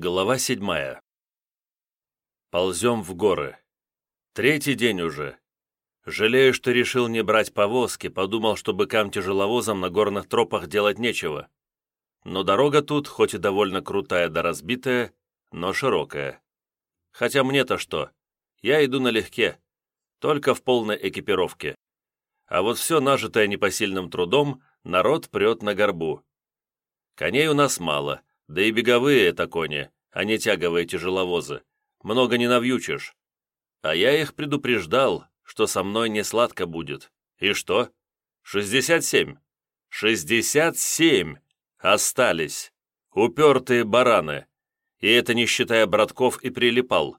Глава седьмая. Ползем в горы. Третий день уже. Жалею, что решил не брать повозки, подумал, что быкам-тяжеловозам на горных тропах делать нечего. Но дорога тут, хоть и довольно крутая да разбитая, но широкая. Хотя мне-то что? Я иду налегке, только в полной экипировке. А вот все нажитое непосильным трудом народ прет на горбу. Коней у нас мало — да и беговые это кони, а не тяговые тяжеловозы. Много не навьючишь. А я их предупреждал, что со мной не сладко будет. И что? Шестьдесят семь. Шестьдесят семь! Остались. Упертые бараны. И это не считая братков и прилипал.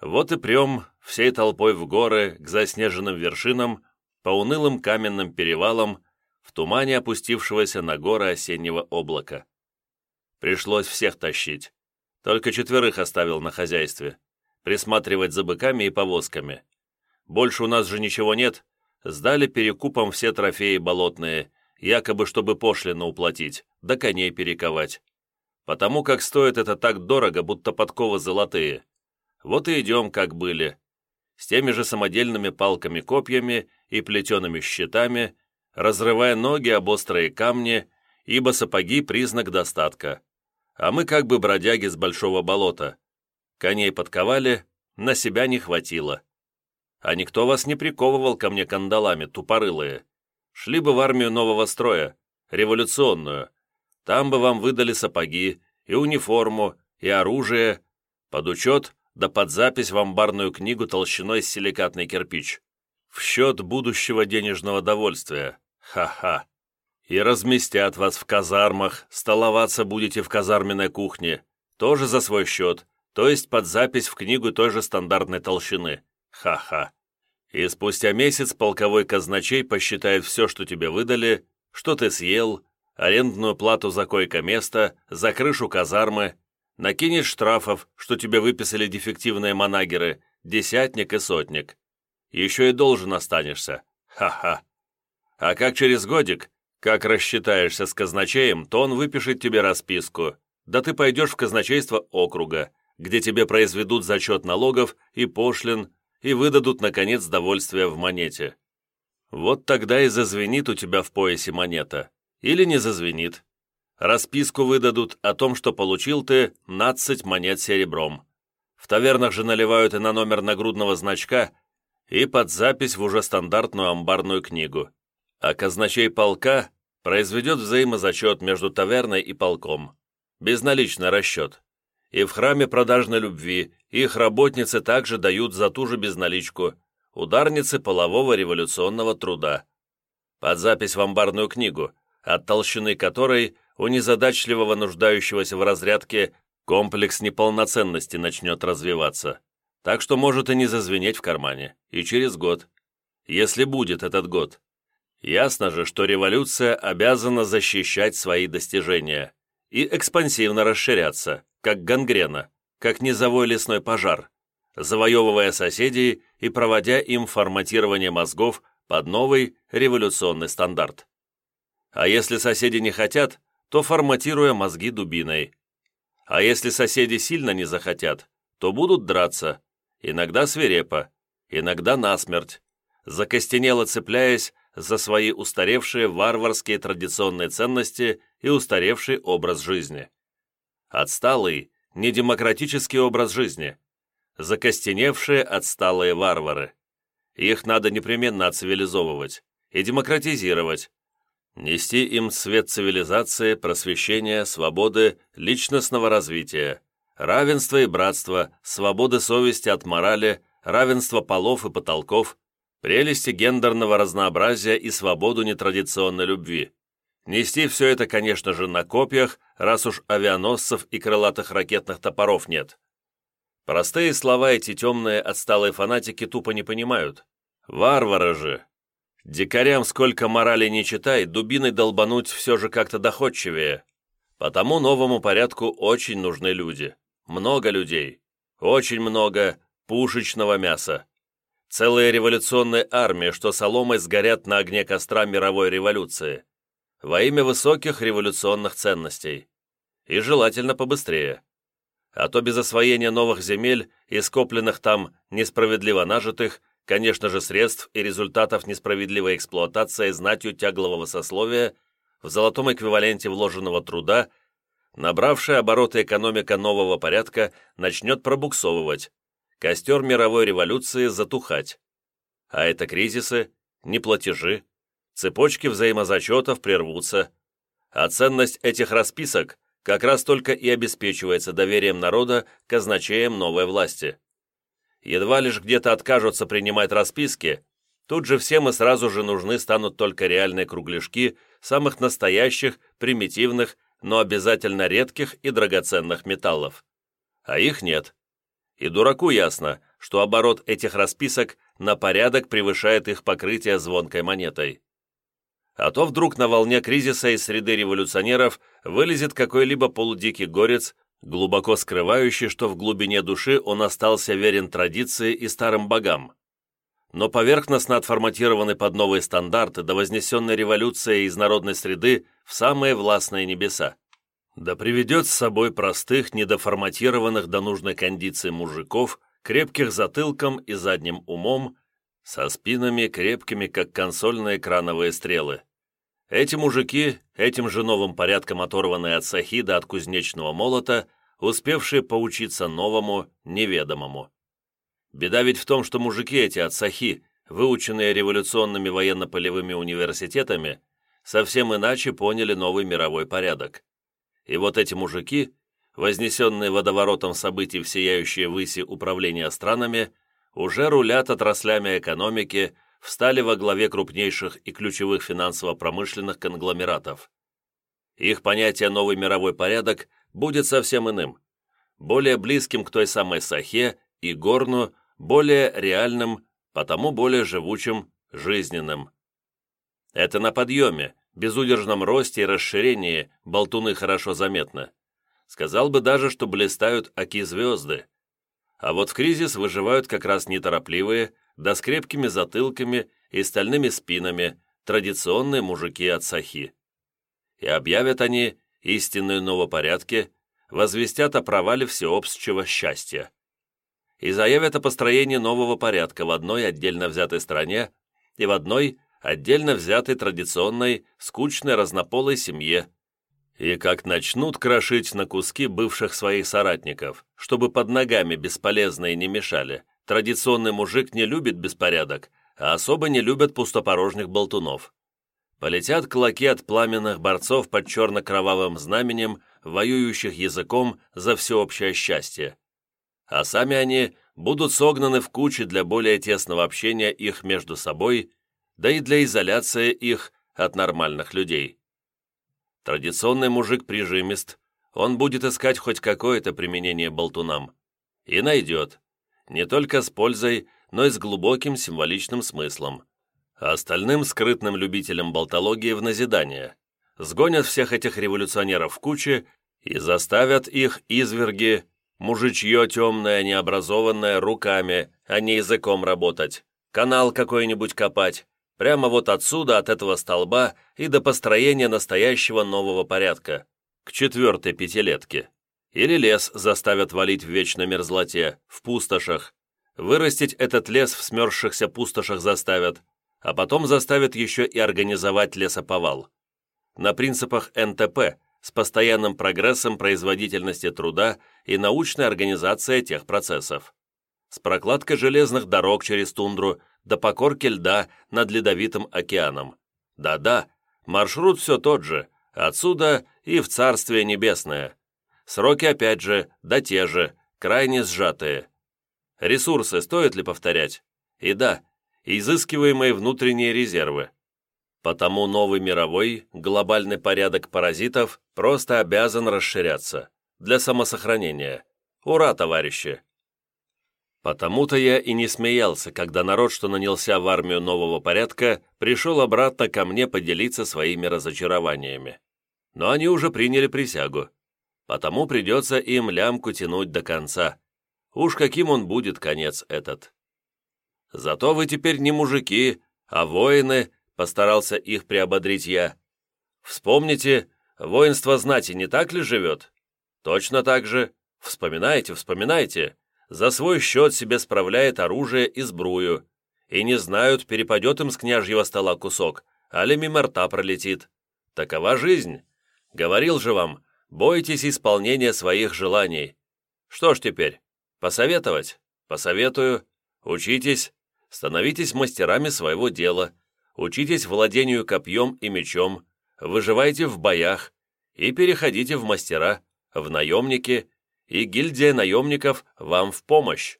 Вот и прем всей толпой в горы к заснеженным вершинам, по унылым каменным перевалам, в тумане опустившегося на горы осеннего облака. Пришлось всех тащить. Только четверых оставил на хозяйстве. Присматривать за быками и повозками. Больше у нас же ничего нет. Сдали перекупом все трофеи болотные, якобы чтобы пошлину уплатить, да коней перековать. Потому как стоит это так дорого, будто подковы золотые. Вот и идем, как были. С теми же самодельными палками-копьями и плетеными щитами, разрывая ноги об острые камни, ибо сапоги – признак достатка а мы как бы бродяги с большого болота. Коней подковали, на себя не хватило. А никто вас не приковывал ко мне кандалами, тупорылые. Шли бы в армию нового строя, революционную. Там бы вам выдали сапоги, и униформу, и оружие, под учет, да под запись в амбарную книгу толщиной с силикатный кирпич. В счет будущего денежного довольствия. Ха-ха и разместят вас в казармах, столоваться будете в казарменной кухне, тоже за свой счет, то есть под запись в книгу той же стандартной толщины. Ха-ха. И спустя месяц полковой казначей посчитает все, что тебе выдали, что ты съел, арендную плату за койко-место, за крышу казармы, накинет штрафов, что тебе выписали дефективные манагеры, десятник и сотник. Еще и должен останешься. Ха-ха. А как через годик, как рассчитаешься с казначеем, то он выпишет тебе расписку. Да ты пойдешь в казначейство округа, где тебе произведут зачет налогов и пошлин и выдадут, наконец, довольствие в монете. Вот тогда и зазвенит у тебя в поясе монета. Или не зазвенит. Расписку выдадут о том, что получил ты 15 монет серебром. В тавернах же наливают и на номер нагрудного значка, и под запись в уже стандартную амбарную книгу а казначей полка произведет взаимозачет между таверной и полком. Безналичный расчет. И в храме продажной любви их работницы также дают за ту же безналичку, ударницы полового революционного труда. Под запись в амбарную книгу, от толщины которой у незадачливого нуждающегося в разрядке комплекс неполноценности начнет развиваться. Так что может и не зазвенеть в кармане, и через год. Если будет этот год. Ясно же, что революция обязана защищать свои достижения и экспансивно расширяться, как гангрена, как низовой лесной пожар, завоевывая соседей и проводя им форматирование мозгов под новый революционный стандарт. А если соседи не хотят, то форматируя мозги дубиной. А если соседи сильно не захотят, то будут драться, иногда свирепо, иногда насмерть, закостенело цепляясь за свои устаревшие варварские традиционные ценности и устаревший образ жизни. Отсталый, недемократический образ жизни. Закостеневшие отсталые варвары. Их надо непременно отцивилизовывать и демократизировать, нести им свет цивилизации, просвещения, свободы, личностного развития, равенства и братства, свободы совести от морали, равенства полов и потолков, прелести гендерного разнообразия и свободу нетрадиционной любви. Нести все это, конечно же, на копьях, раз уж авианосцев и крылатых ракетных топоров нет. Простые слова эти темные отсталые фанатики тупо не понимают. Варвары же! Дикарям сколько морали не читай, дубиной долбануть все же как-то доходчивее. Потому новому порядку очень нужны люди. Много людей. Очень много пушечного мяса. Целые революционные армии, что соломой сгорят на огне костра мировой революции. Во имя высоких революционных ценностей. И желательно побыстрее. а то без освоения новых земель и скопленных там несправедливо нажитых, конечно же, средств и результатов несправедливой эксплуатации знатью тяглового сословия в золотом эквиваленте вложенного труда, набравшая обороты экономика нового порядка начнет пробуксовывать, костер мировой революции затухать. А это кризисы, неплатежи, цепочки взаимозачетов прервутся, а ценность этих расписок как раз только и обеспечивается доверием народа к казначеям новой власти. Едва лишь где-то откажутся принимать расписки, тут же всем и сразу же нужны станут только реальные кругляшки самых настоящих, примитивных, но обязательно редких и драгоценных металлов. А их нет. И дураку ясно, что оборот этих расписок на порядок превышает их покрытие звонкой монетой а то вдруг на волне кризиса из среды революционеров вылезет какой-либо полудикий горец, глубоко скрывающий, что в глубине души он остался верен традиции и старым богам. Но поверхностно отформатированный под новые стандарты до вознесенной революции из народной среды в самые властные небеса. Да приведет с собой простых, недоформатированных до нужной кондиции мужиков, крепких затылком и задним умом, со спинами крепкими, как консольные крановые стрелы. Эти мужики, этим же новым порядком оторванные от сахида от кузнечного молота, успевшие поучиться новому, неведомому. Беда ведь в том, что мужики эти от сахи, выученные революционными военно-полевыми университетами, совсем иначе поняли новый мировой порядок. И вот эти мужики, вознесенные водоворотом событий в сияющие выси управления странами, уже рулят отраслями экономики, встали во главе крупнейших и ключевых финансово-промышленных конгломератов. Их понятие «новый мировой порядок» будет совсем иным, более близким к той самой Сахе и Горну, более реальным, потому более живучим, жизненным. Это на подъеме, безудержном росте и расширении болтуны хорошо заметны. Сказал бы даже, что блистают оки звезды. А вот в кризис выживают как раз неторопливые, да с крепкими затылками и стальными спинами традиционные мужики от Сахи. И объявят они истинные новопорядки, возвестят о провале всеобщего счастья. И заявят о построении нового порядка в одной отдельно взятой стране и в одной отдельно взятой традиционной, скучной разнополой семье, и как начнут крошить на куски бывших своих соратников, чтобы под ногами бесполезные не мешали, Традиционный мужик не любит беспорядок, а особо не любят пустопорожних болтунов. Полетят клоки от пламенных борцов под черно-кровавым знаменем, воюющих языком за всеобщее счастье. А сами они будут согнаны в кучи для более тесного общения их между собой, да и для изоляции их от нормальных людей. Традиционный мужик прижимист, он будет искать хоть какое-то применение болтунам. И найдет не только с пользой, но и с глубоким символичным смыслом. А остальным скрытным любителям болтологии в назидание. Сгонят всех этих революционеров в кучи и заставят их изверги, мужичье темное, необразованное, руками, а не языком работать, канал какой-нибудь копать, прямо вот отсюда, от этого столба и до построения настоящего нового порядка, к четвертой пятилетке. Или лес заставят валить в вечной мерзлоте, в пустошах. Вырастить этот лес в смерзшихся пустошах заставят, а потом заставят еще и организовать лесоповал. На принципах НТП с постоянным прогрессом производительности труда и научной организацией тех процессов. С прокладкой железных дорог через тундру до покорки льда над Ледовитым океаном. Да-да, маршрут все тот же, отсюда и в Царствие Небесное. Сроки, опять же, да те же, крайне сжатые. Ресурсы стоит ли повторять? И да, изыскиваемые внутренние резервы. Потому новый мировой, глобальный порядок паразитов просто обязан расширяться. Для самосохранения. Ура, товарищи! Потому-то я и не смеялся, когда народ, что нанялся в армию нового порядка, пришел обратно ко мне поделиться своими разочарованиями. Но они уже приняли присягу потому придется им лямку тянуть до конца. Уж каким он будет конец этот. Зато вы теперь не мужики, а воины, постарался их приободрить я. Вспомните, воинство знати не так ли живет? Точно так же. Вспоминайте, вспоминайте. За свой счет себе справляет оружие и сбрую. И не знают, перепадет им с княжьего стола кусок, али мимо рта пролетит. Такова жизнь. Говорил же вам, бойтесь исполнения своих желаний. Что ж теперь, посоветовать? Посоветую. Учитесь, становитесь мастерами своего дела, учитесь владению копьем и мечом, выживайте в боях и переходите в мастера, в наемники, и гильдия наемников вам в помощь.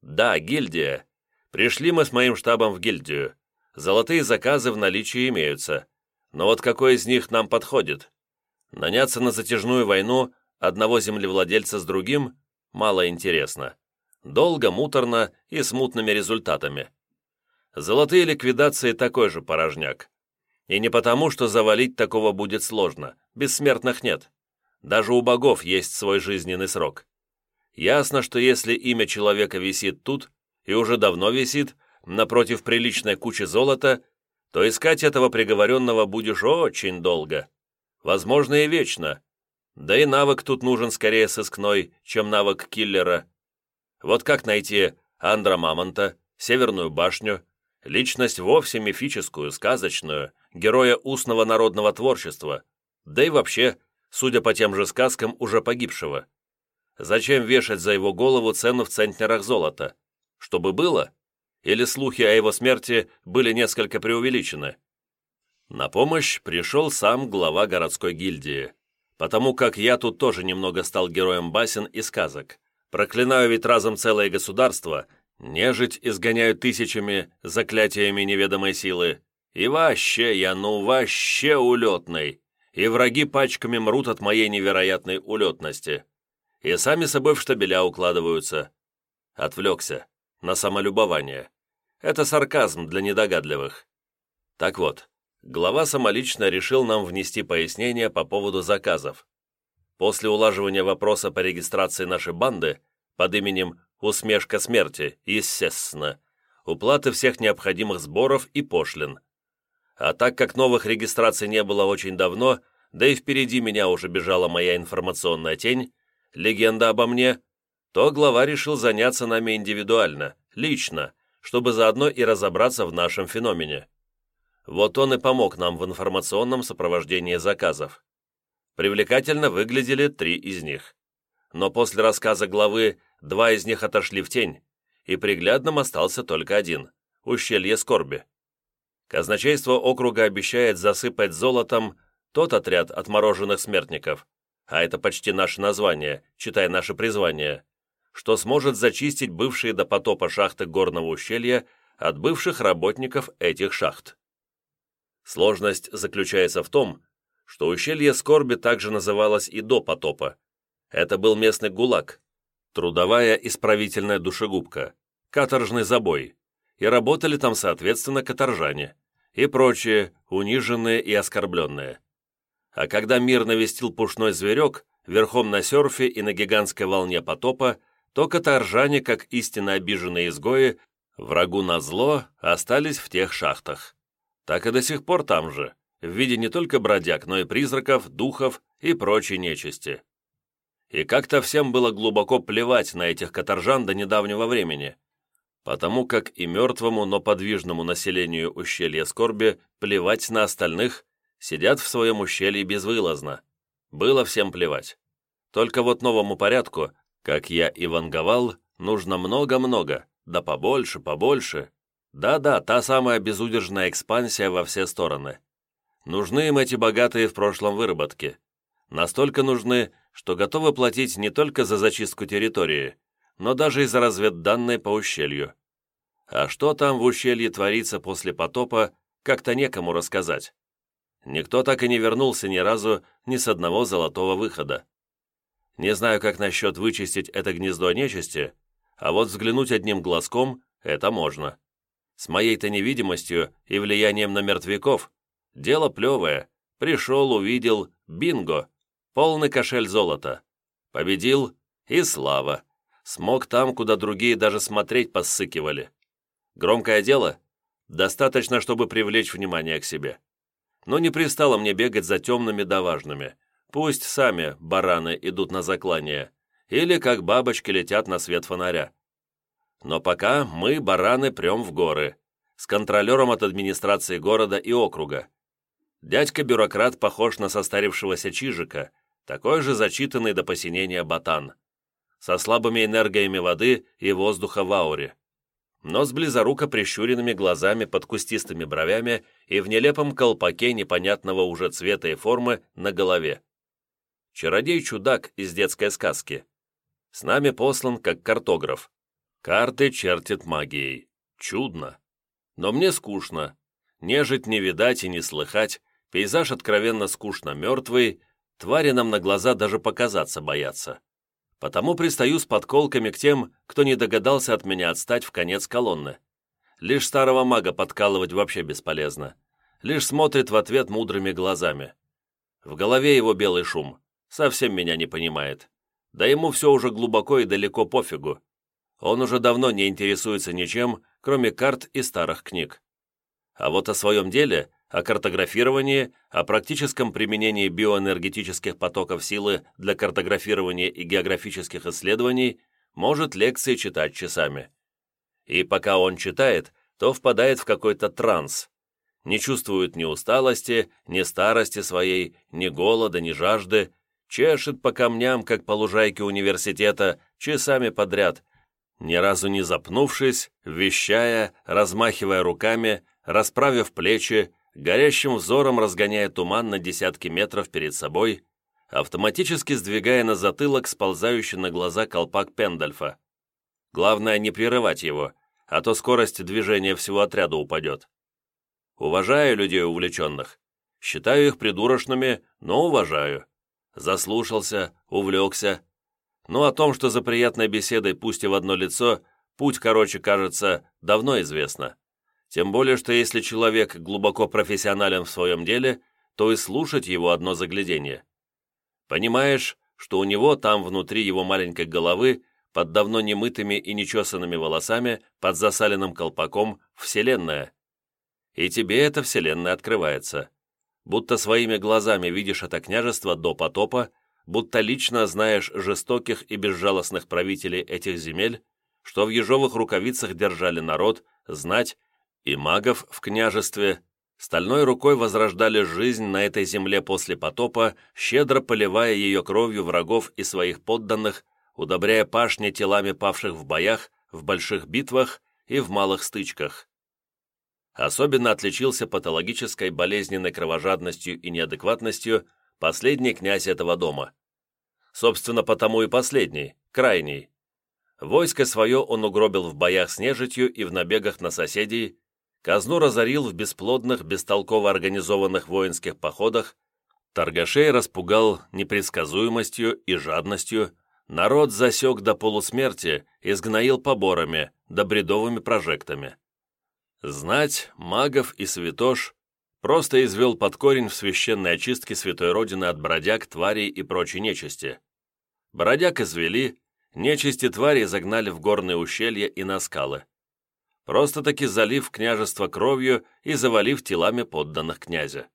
Да, гильдия. Пришли мы с моим штабом в гильдию. Золотые заказы в наличии имеются. Но вот какой из них нам подходит? Наняться на затяжную войну одного землевладельца с другим мало интересно долго, муторно и с мутными результатами. Золотые ликвидации такой же порожняк. И не потому, что завалить такого будет сложно, бессмертных нет. Даже у богов есть свой жизненный срок. Ясно, что если имя человека висит тут, и уже давно висит, напротив приличной кучи золота, то искать этого приговоренного будешь очень долго. Возможно, и вечно. Да и навык тут нужен скорее сыскной, чем навык киллера. Вот как найти Андра Мамонта, Северную башню, личность вовсе мифическую, сказочную, героя устного народного творчества, да и вообще, судя по тем же сказкам, уже погибшего. Зачем вешать за его голову цену в центнерах золота? Чтобы было? Или слухи о его смерти были несколько преувеличены? На помощь пришел сам глава городской гильдии, потому как я тут тоже немного стал героем басен и сказок. Проклинаю ведь разом целое государство, нежить изгоняю тысячами заклятиями неведомой силы. И вообще я, ну вообще улетный. И враги пачками мрут от моей невероятной улетности. И сами собой в штабеля укладываются. Отвлекся. На самолюбование. Это сарказм для недогадливых. Так вот, глава самолично решил нам внести пояснение по поводу заказов. После улаживания вопроса по регистрации нашей банды под именем «Усмешка смерти», естественно, уплаты всех необходимых сборов и пошлин. А так как новых регистраций не было очень давно, да и впереди меня уже бежала моя информационная тень, легенда обо мне, то глава решил заняться нами индивидуально, лично, чтобы заодно и разобраться в нашем феномене. Вот он и помог нам в информационном сопровождении заказов. Привлекательно выглядели три из них. Но после рассказа главы два из них отошли в тень, и приглядным остался только один – ущелье скорби. Казначейство округа обещает засыпать золотом тот отряд отмороженных смертников, а это почти наше название, читай наше призвание, что сможет зачистить бывшие до потопа шахты горного ущелья от бывших работников этих шахт. Сложность заключается в том, что ущелье скорби также называлось и до потопа. Это был местный гулаг, трудовая исправительная душегубка, каторжный забой, и работали там, соответственно, каторжане и прочие, униженные и оскорбленные. А когда мир навестил пушной зверек, верхом на серфе и на гигантской волне потопа, то каторжане, как истинно обиженные изгои, врагу назло, остались в тех шахтах. Так и до сих пор там же, в виде не только бродяг, но и призраков, духов и прочей нечисти. И как-то всем было глубоко плевать на этих каторжан до недавнего времени, потому как и мертвому, но подвижному населению ущелья скорби плевать на остальных, сидят в своем ущелье безвылазно. Было всем плевать. Только вот новому порядку, как я и ванговал, нужно много-много, да побольше, побольше. Да-да, та самая безудержная экспансия во все стороны. Нужны им эти богатые в прошлом выработки. Настолько нужны, что готовы платить не только за зачистку территории, но даже и за разведданные по ущелью. А что там в ущелье творится после потопа, как-то некому рассказать. Никто так и не вернулся ни разу ни с одного золотого выхода. Не знаю, как насчет вычистить это гнездо нечисти, а вот взглянуть одним глазком – это можно. С моей-то невидимостью и влиянием на мертвяков Дело плевое. Пришел, увидел, бинго. Полный кошель золота. Победил и слава. Смог там, куда другие даже смотреть поссыкивали. Громкое дело? Достаточно, чтобы привлечь внимание к себе. Но не пристало мне бегать за темными да важными. Пусть сами бараны идут на заклание. или как бабочки летят на свет фонаря. Но пока мы, бараны, прем в горы, с контролером от администрации города и округа. Дядька-бюрократ похож на состарившегося чижика, такой же зачитанный до посинения ботан, со слабыми энергиями воды и воздуха в ауре, но с близоруко прищуренными глазами под кустистыми бровями и в нелепом колпаке непонятного уже цвета и формы на голове. Чародей-чудак из детской сказки. С нами послан как картограф. Карты чертит магией. Чудно. Но мне скучно. Нежить не видать и не слыхать, пейзаж откровенно скучно мертвый, твари нам на глаза даже показаться боятся. Потому пристаю с подколками к тем, кто не догадался от меня отстать в конец колонны. Лишь старого мага подкалывать вообще бесполезно. Лишь смотрит в ответ мудрыми глазами. В голове его белый шум. Совсем меня не понимает. Да ему все уже глубоко и далеко пофигу. Он уже давно не интересуется ничем, кроме карт и старых книг. А вот о своем деле, о картографировании, о практическом применении биоэнергетических потоков силы для картографирования и географических исследований может лекции читать часами. И пока он читает, то впадает в какой-то транс. Не чувствует ни усталости, ни старости своей, ни голода, ни жажды, чешет по камням, как по лужайке университета, часами подряд, ни разу не запнувшись, вещая, размахивая руками, расправив плечи, горящим взором разгоняя туман на десятки метров перед собой, автоматически сдвигая на затылок сползающий на глаза колпак Пендальфа. Главное не прерывать его, а то скорость движения всего отряда упадет. Уважаю людей увлеченных. Считаю их придурочными, но уважаю. Заслушался, увлекся, но о том, что за приятной беседой, пусть и в одно лицо, путь, короче, кажется, давно известно. Тем более, что если человек глубоко профессионален в своем деле, то и слушать его одно заглядение. Понимаешь, что у него там внутри его маленькой головы, под давно немытыми и нечесанными волосами, под засаленным колпаком, Вселенная. И тебе эта Вселенная открывается. Будто своими глазами видишь это княжество до потопа, будто лично знаешь жестоких и безжалостных правителей этих земель, что в ежовых рукавицах держали народ, знать и магов в княжестве, стальной рукой возрождали жизнь на этой земле после потопа, щедро поливая ее кровью врагов и своих подданных, удобряя пашни телами павших в боях, в больших битвах и в малых стычках. Особенно отличился патологической болезненной кровожадностью и неадекватностью последний князь этого дома. Собственно, потому и последний, крайний. Войско свое он угробил в боях с нежитью и в набегах на соседей, казну разорил в бесплодных, бестолково организованных воинских походах, торгашей распугал непредсказуемостью и жадностью, народ засек до полусмерти и сгноил поборами, да бредовыми прожектами. Знать, магов и святош просто извел под корень в священной очистке Святой Родины от бродяг, тварей и прочей нечисти. Бродяг извели, нечисти твари загнали в горные ущелья и на скалы. Просто-таки залив княжество кровью и завалив телами подданных князя.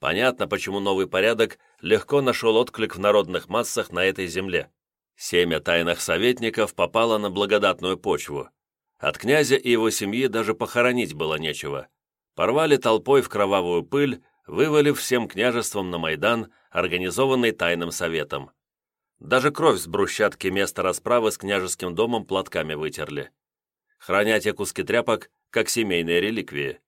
Понятно, почему новый порядок легко нашел отклик в народных массах на этой земле. Семя тайных советников попало на благодатную почву. От князя и его семьи даже похоронить было нечего порвали толпой в кровавую пыль, вывалив всем княжеством на Майдан, организованный тайным советом. Даже кровь с брусчатки места расправы с княжеским домом платками вытерли. Храня те куски тряпок, как семейные реликвии.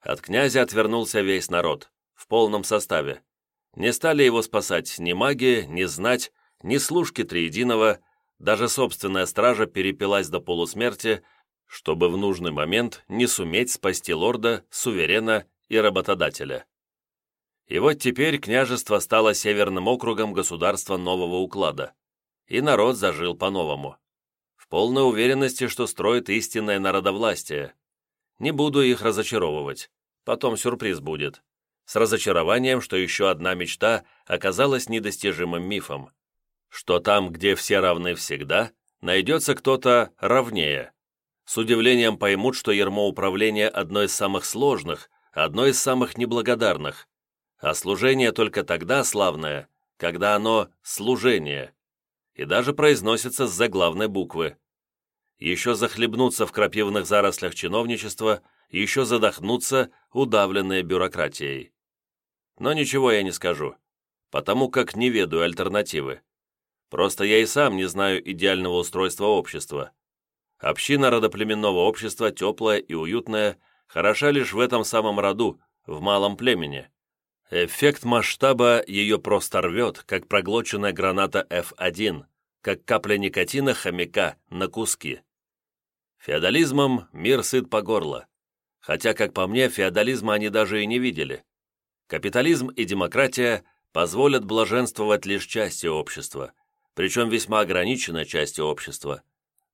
От князя отвернулся весь народ, в полном составе. Не стали его спасать ни маги, ни знать, ни служки Триединого, даже собственная стража перепилась до полусмерти, чтобы в нужный момент не суметь спасти лорда, суверена и работодателя. И вот теперь княжество стало северным округом государства нового уклада, и народ зажил по-новому. Полной уверенности, что строит истинное народовластие. Не буду их разочаровывать, потом сюрприз будет. С разочарованием, что еще одна мечта оказалась недостижимым мифом. Что там, где все равны всегда, найдется кто-то равнее, с удивлением поймут, что ермо управления одно из самых сложных, одно из самых неблагодарных, а служение только тогда славное, когда оно служение. и даже произносится с заглавной буквы. Еще захлебнуться в крапивных зарослях чиновничества, еще задохнуться, удавленные бюрократией. Но ничего я не скажу, потому как не ведаю альтернативы. Просто я и сам не знаю идеального устройства общества. Община родоплеменного общества, теплая и уютная, хороша лишь в этом самом роду, в малом племени. Эффект масштаба ее просто рвет, как проглоченная граната F1, как капля никотина хомяка на куски. Феодализмом мир сыт по горло. Хотя, как по мне, феодализма они даже и не видели. Капитализм и демократия позволят блаженствовать лишь части общества, причем весьма ограниченной части общества,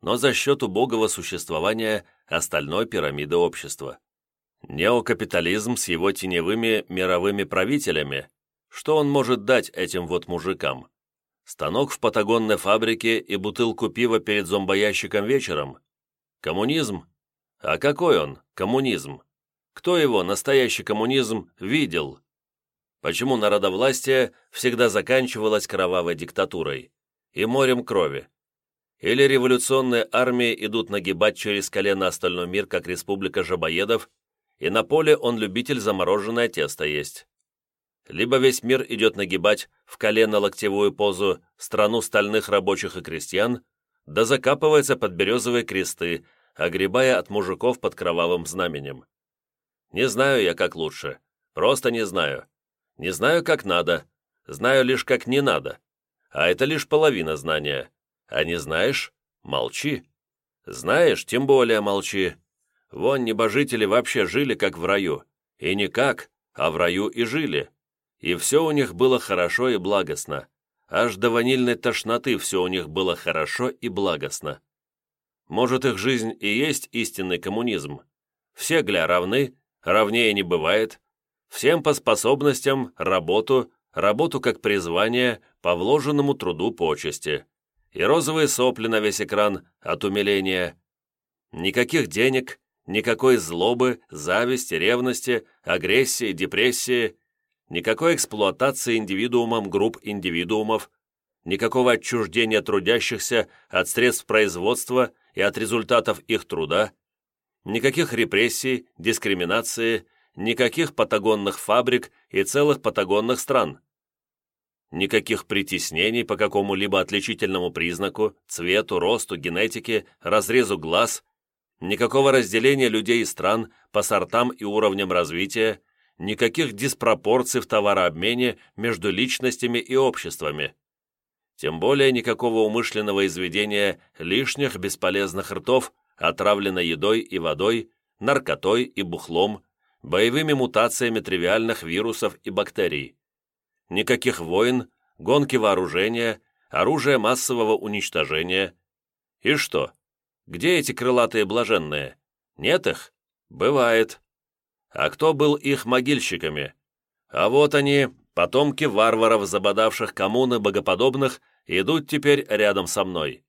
но за счет убогого существования остальной пирамиды общества. Неокапитализм с его теневыми мировыми правителями. Что он может дать этим вот мужикам? Станок в патагонной фабрике и бутылку пива перед зомбоящиком вечером? Коммунизм? А какой он, коммунизм? Кто его, настоящий коммунизм, видел? Почему народовластие всегда заканчивалось кровавой диктатурой и морем крови? Или революционные армии идут нагибать через колено остальной мир, как республика жабоедов, и на поле он любитель замороженное тесто есть. Либо весь мир идет нагибать в колено-локтевую позу страну стальных рабочих и крестьян, да закапывается под березовые кресты, огребая от мужиков под кровавым знаменем. Не знаю я, как лучше. Просто не знаю. Не знаю, как надо. Знаю лишь, как не надо. А это лишь половина знания. А не знаешь — молчи. Знаешь, тем более молчи. Вон небожители вообще жили как в раю. И не как, а в раю и жили. И все у них было хорошо и благостно. Аж до ванильной тошноты все у них было хорошо и благостно. Может, их жизнь и есть истинный коммунизм. Все, гля, равны, равнее не бывает. Всем по способностям, работу, работу как призвание, по вложенному труду почести. И розовые сопли на весь экран от умиления. Никаких денег, Никакой злобы, зависти, ревности, агрессии, депрессии, никакой эксплуатации индивидуумом групп индивидуумов, никакого отчуждения трудящихся от средств производства и от результатов их труда, никаких репрессий, дискриминации, никаких патагонных фабрик и целых патагонных стран. Никаких притеснений по какому-либо отличительному признаку, цвету, росту, генетике, разрезу глаз, Никакого разделения людей и стран по сортам и уровням развития, никаких диспропорций в товарообмене между личностями и обществами. Тем более никакого умышленного изведения лишних бесполезных ртов, отравленной едой и водой, наркотой и бухлом, боевыми мутациями тривиальных вирусов и бактерий. Никаких войн, гонки вооружения, оружия массового уничтожения. И что? Где эти крылатые блаженные? Нет их? Бывает. А кто был их могильщиками? А вот они, потомки варваров, забодавших коммуны богоподобных, идут теперь рядом со мной.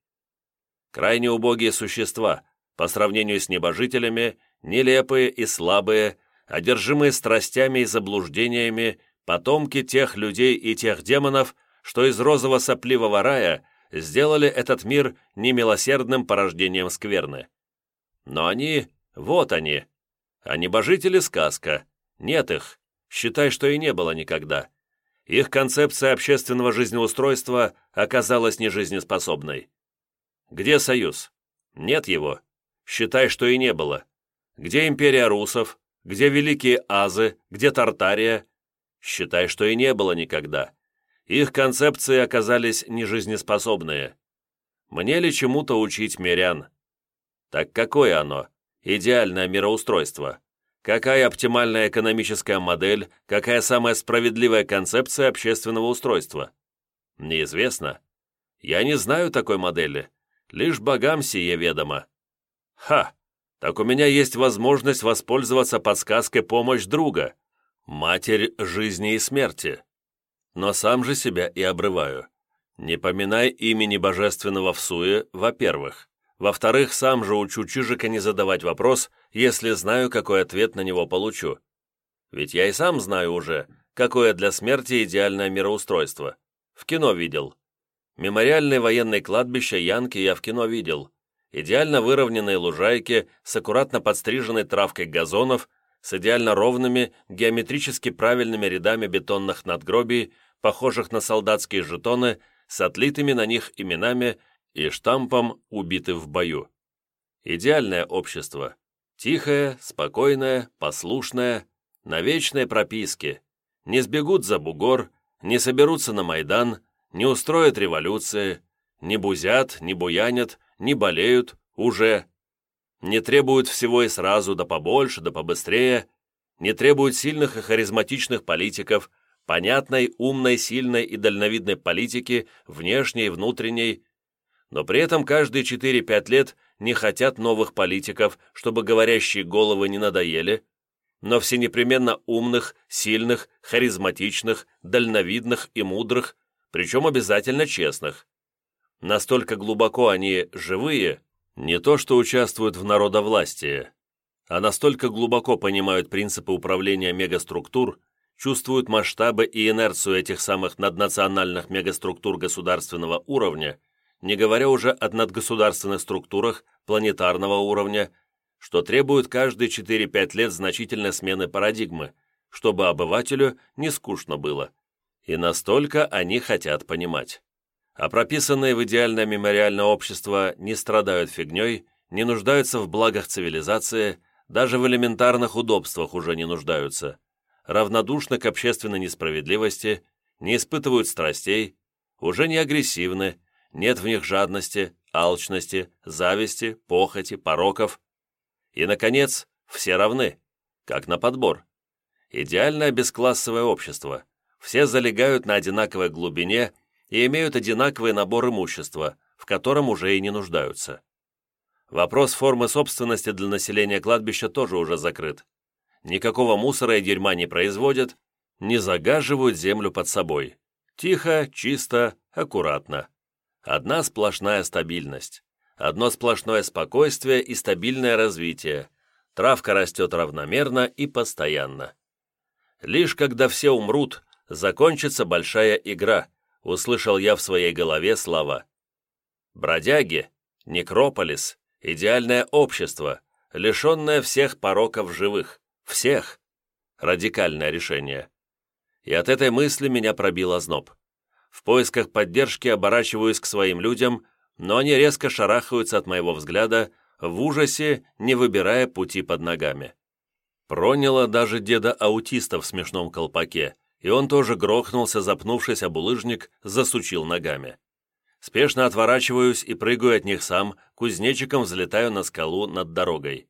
Крайне убогие существа, по сравнению с небожителями, нелепые и слабые, одержимые страстями и заблуждениями, потомки тех людей и тех демонов, что из розово-сопливого рая сделали этот мир немилосердным порождением скверны. Но они, вот они, а небожители сказка, нет их, считай, что и не было никогда. Их концепция общественного жизнеустройства оказалась нежизнеспособной. Где союз? Нет его. Считай, что и не было. Где империя русов? Где великие азы? Где Тартария? Считай, что и не было никогда. Их концепции оказались нежизнеспособные. Мне ли чему-то учить мирян? Так какое оно? Идеальное мироустройство. Какая оптимальная экономическая модель, какая самая справедливая концепция общественного устройства? Неизвестно. Я не знаю такой модели. Лишь богам сие ведомо. Ха! Так у меня есть возможность воспользоваться подсказкой «Помощь друга». Матерь жизни и смерти но сам же себя и обрываю. Не поминай имени божественного в суе, во-первых. Во-вторых, сам же учу Чижика не задавать вопрос, если знаю, какой ответ на него получу. Ведь я и сам знаю уже, какое для смерти идеальное мироустройство. В кино видел. Мемориальные военные кладбища Янки я в кино видел. Идеально выровненные лужайки с аккуратно подстриженной травкой газонов, с идеально ровными, геометрически правильными рядами бетонных надгробий, похожих на солдатские жетоны, с отлитыми на них именами и штампом «Убиты в бою». Идеальное общество. Тихое, спокойное, послушное, на вечной прописке. Не сбегут за бугор, не соберутся на Майдан, не устроят революции, не бузят, не буянят, не болеют, уже. Не требуют всего и сразу, да побольше, да побыстрее, не требуют сильных и харизматичных политиков, понятной, умной, сильной и дальновидной политики, внешней и внутренней, но при этом каждые 4-5 лет не хотят новых политиков, чтобы говорящие головы не надоели, но все непременно умных, сильных, харизматичных, дальновидных и мудрых, причем обязательно честных. Настолько глубоко они живые, не то что участвуют в народовластии, а настолько глубоко понимают принципы управления мегаструктур, чувствуют масштабы и инерцию этих самых наднациональных мегаструктур государственного уровня, не говоря уже о надгосударственных структурах планетарного уровня, что требует каждые 4-5 лет значительной смены парадигмы, чтобы обывателю не скучно было. И настолько они хотят понимать. А прописанные в идеальное мемориальное общество не страдают фигней, не нуждаются в благах цивилизации, даже в элементарных удобствах уже не нуждаются, равнодушны к общественной несправедливости, не испытывают страстей, уже не агрессивны, нет в них жадности, алчности, зависти, похоти, пороков. И, наконец, все равны, как на подбор. Идеальное бесклассовое общество. Все залегают на одинаковой глубине и имеют одинаковый набор имущества, в котором уже и не нуждаются. Вопрос формы собственности для населения кладбища тоже уже закрыт. Никакого мусора и дерьма не производят, не загаживают землю под собой. Тихо, чисто, аккуратно. Одна сплошная стабильность. Одно сплошное спокойствие и стабильное развитие. Травка растет равномерно и постоянно. Лишь когда все умрут, закончится большая игра, услышал я в своей голове слова. Бродяги, некрополис, идеальное общество, лишенное всех пороков живых. Всех. Радикальное решение. И от этой мысли меня пробил озноб. В поисках поддержки оборачиваюсь к своим людям, но они резко шарахаются от моего взгляда, в ужасе, не выбирая пути под ногами. Проняло даже деда-аутиста в смешном колпаке, и он тоже грохнулся, запнувшись об улыжник, засучил ногами. Спешно отворачиваюсь и прыгаю от них сам, кузнечиком взлетаю на скалу над дорогой.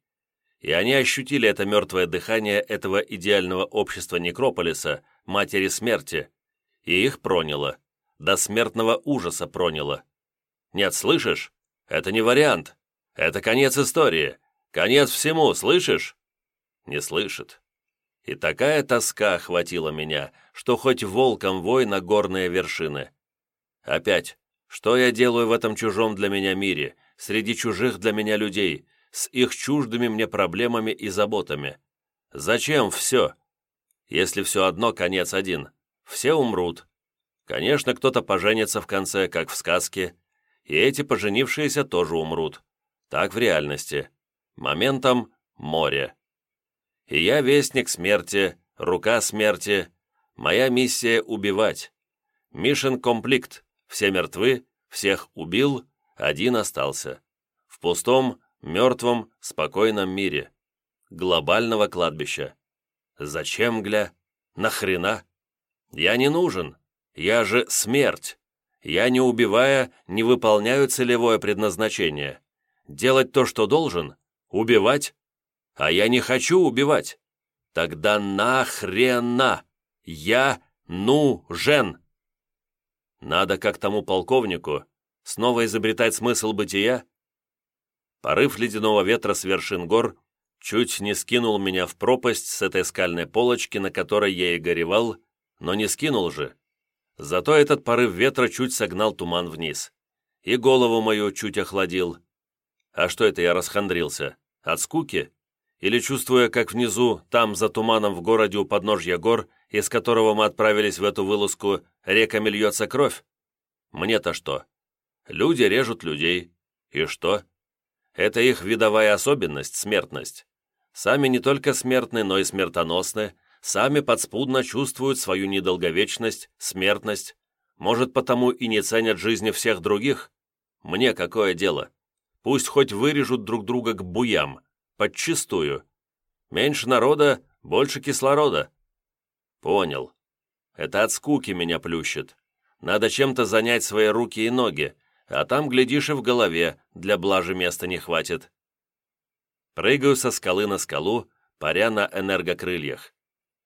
И они ощутили это мертвое дыхание этого идеального общества Некрополиса, матери смерти, и их проняло до смертного ужаса проняло. Нет, слышишь? Это не вариант. Это конец истории. Конец всему, слышишь? Не слышит. И такая тоска охватила меня, что хоть волком вой на горные вершины. Опять, что я делаю в этом чужом для меня мире, среди чужих для меня людей, с их чуждыми мне проблемами и заботами? Зачем все? Если все одно, конец один. Все умрут, Конечно, кто-то поженится в конце, как в сказке, и эти поженившиеся тоже умрут. Так в реальности. Моментом море. И я вестник смерти, рука смерти. Моя миссия — убивать. Мишен комплект. Все мертвы, всех убил, один остался. В пустом, мертвом, спокойном мире. Глобального кладбища. Зачем, гля? Нахрена? Я не нужен. Я же смерть. Я, не убивая, не выполняю целевое предназначение. Делать то, что должен? Убивать? А я не хочу убивать. Тогда нахрена? Я нужен. Надо, как тому полковнику, снова изобретать смысл бытия? Порыв ледяного ветра с вершин гор чуть не скинул меня в пропасть с этой скальной полочки, на которой я и горевал, но не скинул же. Зато этот порыв ветра чуть согнал туман вниз. И голову мою чуть охладил. А что это я расхандрился? От скуки? Или чувствуя, как внизу, там, за туманом в городе у подножья гор, из которого мы отправились в эту вылазку, реками льется кровь? Мне-то что? Люди режут людей. И что? Это их видовая особенность, смертность. Сами не только смертны, но и смертоносны, сами подспудно чувствуют свою недолговечность, смертность, может, потому и не ценят жизни всех других? Мне какое дело? Пусть хоть вырежут друг друга к буям, подчистую. Меньше народа, больше кислорода. Понял. Это от скуки меня плющит. Надо чем-то занять свои руки и ноги, а там, глядишь, и в голове для блажи места не хватит. Прыгаю со скалы на скалу, паря на энергокрыльях.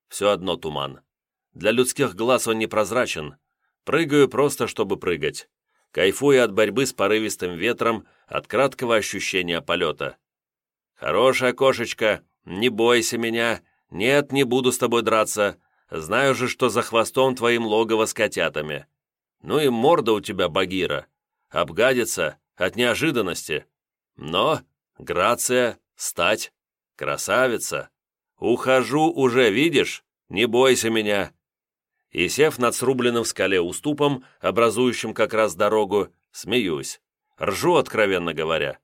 Все одно туман. Для людских глаз он непрозрачен. Прыгаю просто, чтобы прыгать. Кайфую от борьбы с порывистым ветром, от краткого ощущения полета. «Хорошая кошечка, не бойся меня. Нет, не буду с тобой драться. Знаю же, что за хвостом твоим логово с котятами. Ну и морда у тебя, Багира. Обгадится от неожиданности. Но, грация, стать, красавица. Ухожу уже, видишь? Не бойся меня. И, сев над срубленным в скале уступом, образующим как раз дорогу, смеюсь. Ржу, откровенно говоря.